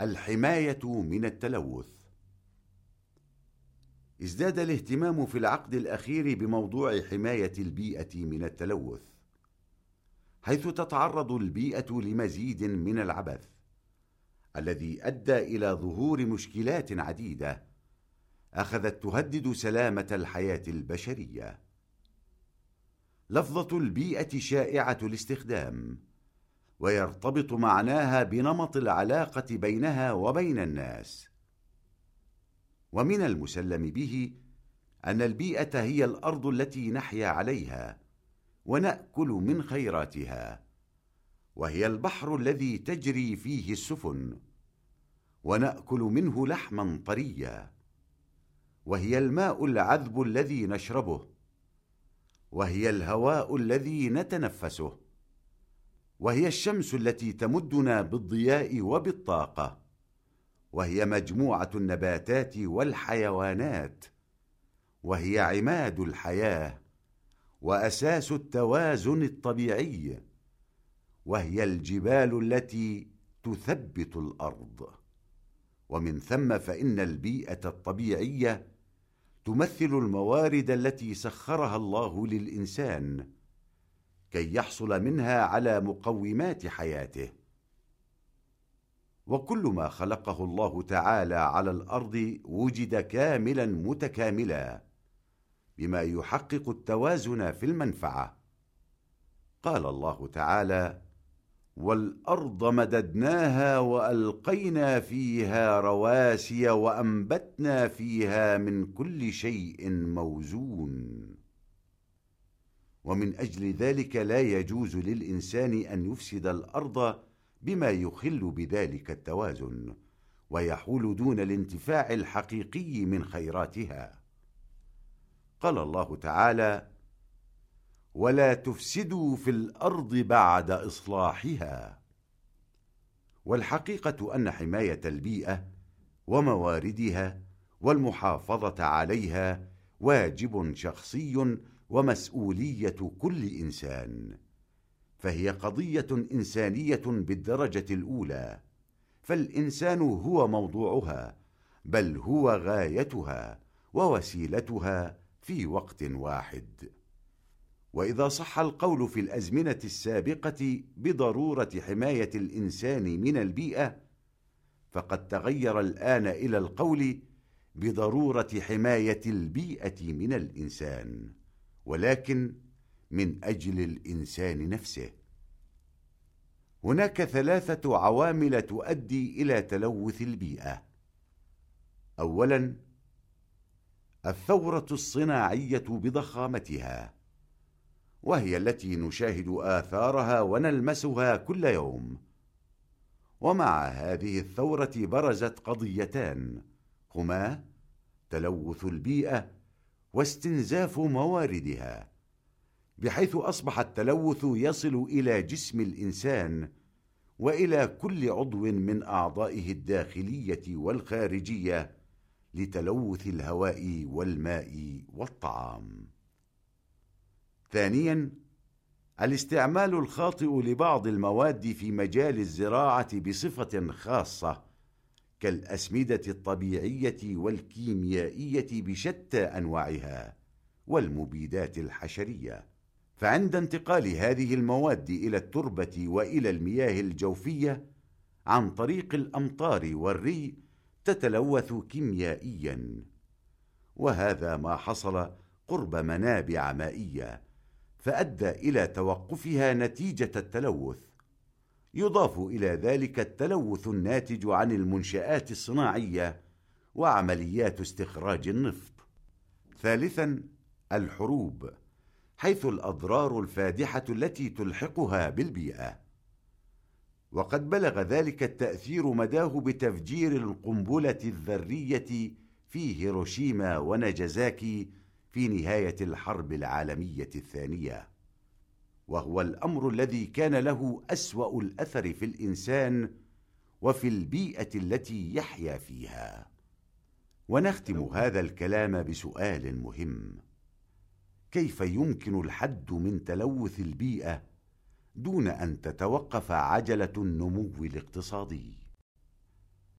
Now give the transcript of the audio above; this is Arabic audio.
الحماية من التلوث. ازداد الاهتمام في العقد الأخير بموضوع حماية البيئة من التلوث حيث تتعرض البيئة لمزيد من العبث الذي أدى إلى ظهور مشكلات عديدة أخذت تهدد سلامة الحياة البشرية. لفظة البيئة شائعة الاستخدام. ويرتبط معناها بنمط العلاقة بينها وبين الناس. ومن المسلم به أن البيئة هي الأرض التي نحيا عليها ونأكل من خيراتها وهي البحر الذي تجري فيه السفن ونأكل منه لحما طريا وهي الماء العذب الذي نشربه وهي الهواء الذي نتنفسه. وهي الشمس التي تمدنا بالضياء وبالطاقة وهي مجموعة النباتات والحيوانات وهي عماد الحياة وأساس التوازن الطبيعي وهي الجبال التي تثبت الأرض. ومن ثم فإن البيئة الطبيعية تمثل الموارد التي سخرها الله للإنسان. كي يحصل منها على مقومات حياته. وكل ما خلقه الله تعالى على الأرض وجد كاملا متكاملا بما يحقق التوازن في المنفعة. قال الله تعالى والأرض مددناها وألقينا فيها رواسي وأنبتنا فيها من كل شيء موزون. ومن أجل ذلك لا يجوز للإنسان أن يفسد الأرض بما يخل بذلك التوازن ويحول دون الانتفاع الحقيقي من خيراتها. قال الله تعالى ولا تفسدوا في الأرض بعد إصلاحها والحقيقة أن حماية البيئة ومواردها والمحافظة عليها واجب شخصي ومسؤولية كل إنسان فهي قضية إنسانية بالدرجة الأولى فالإنسان هو موضوعها بل هو غايتها ووسيلتها في وقت واحد. وإذا صح القول في الأزمنة السابقة بضرورة حماية الإنسان من البيئة فقد تغير الآن إلى القول بضرورة حماية البيئة من الإنسان. ولكن من أجل الإنسان نفسه. هناك ثلاثة عوامل تؤدي إلى تلوث البيئة. أولا الثورة الصناعية بضخامتها وهي التي نشاهد آثارها ونلمسها كل يوم. ومع هذه الثورة برزت قضيتان هما تلوث البيئة واستنزاف مواردها بحيث أصبح التلوث يصل إلى جسم الإنسان وإلى كل عضو من أعضائه الداخلية والخارجية لتلوث الهواء والماء والطعام. ثانيا الاستعمال الخاطئ لبعض المواد في مجال الزراعة بصفة خاصة كالأسمدة الطبيعية والكيميائية بشتى أنواعها والمبيدات الحشرية. فعند انتقال هذه المواد إلى التربة وإلى المياه الجوفية عن طريق الأمطار والري تتلوث كيميائيا. وهذا ما حصل قرب منابع مائية فأدى إلى توقفها نتيجة التلوث. يضاف إلى ذلك التلوث الناتج عن المنشآت الصناعية وعمليات استخراج النفط. ثالثا الحروب حيث الأضرار الفادحة التي تلحقها بالبيئة. وقد بلغ ذلك التأثير مداه بتفجير القنبلة الذرية في هيروشيما وناجازاكي في نهاية الحرب العالمية الثانية. وهو الأمر الذي كان له أسوأ الأثر في الإنسان وفي البيئة التي يحيا فيها. ونختم هذا الكلام بسؤال مهم. كيف يمكن الحد من تلوث البيئة دون أن تتوقف عجلة النمو الاقتصادي؟